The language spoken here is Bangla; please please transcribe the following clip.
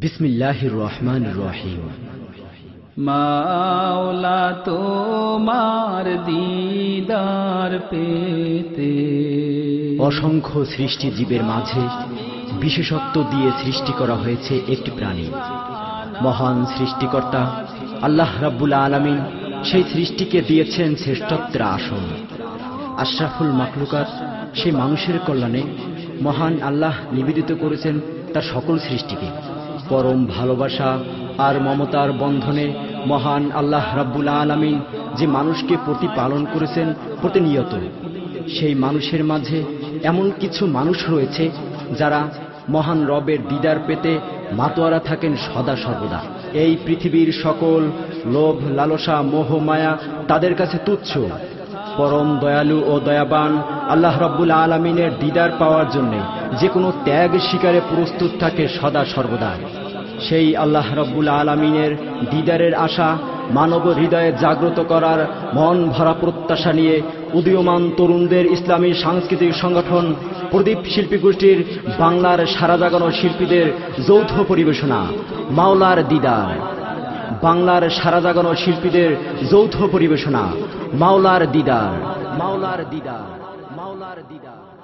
বিসমিল্লাহির রহমান রহিম। মাওলা তোমার দিদার পেতে। অসংখ্য সৃষ্টি জীবের মাঝে বিশেষত্ব দিয়ে সৃষ্টি করা হয়েছে একটি প্রাণী। মহান সৃষ্টিকর্তা আল্লাহ রাব্বুল আলামিন সেই সৃষ্টিকে দিয়েছেন শ্রেষ্ঠত্বের আসন। আশরাফুল মাকলুকাত সেই মানুষের কল্যাণে মহান আল্লাহ নিবেদিত করেছেন তার সকল সৃষ্টিকে। পরম ভালোবাসা আর মমতার বন্ধনে মহান আল্লাহ রাব্বুল আলামিন যে মানুষকে প্রতিপালন করেছেন প্রতিনিয়ত, সেই মানুষের মাঝে এমন কিছু মানুষ রয়েছে যারা মহান রবের দিদার পেতে মাতোয়ারা থাকেন সদা সর্বদা। এই পৃথিবীর সকল লোভ, লালসা, মোহ, মায়া তাদের কাছে তুচ্ছ। পরম দয়ালু ও দয়াবান আল্লাহ রব্বুল আলমিনের দিদার পাওয়ার জন্যে যে কোনো ত্যাগ শিকারে প্রস্তুত থাকে সদা সর্বদা। সেই আল্লাহ রব্বুল আলমিনের দিদারের আশা, মানব হৃদয়ে জাগ্রত করার মন ভরা প্রত্যাশা নিয়ে উদীয়মান তরুণদের ইসলামী সাংস্কৃতিক সংগঠন প্রদীপ শিল্পী গোষ্ঠীর বাংলার সারা জাগানো শিল্পীদের যৌথ পরিবেশনা, মাওলার দিদার। বাংলার সারা জাগানো শিল্পীদের যৌথ পরিবেশনা, মাওলার দিদার। মাওলার দিদার মাওলার দিদার।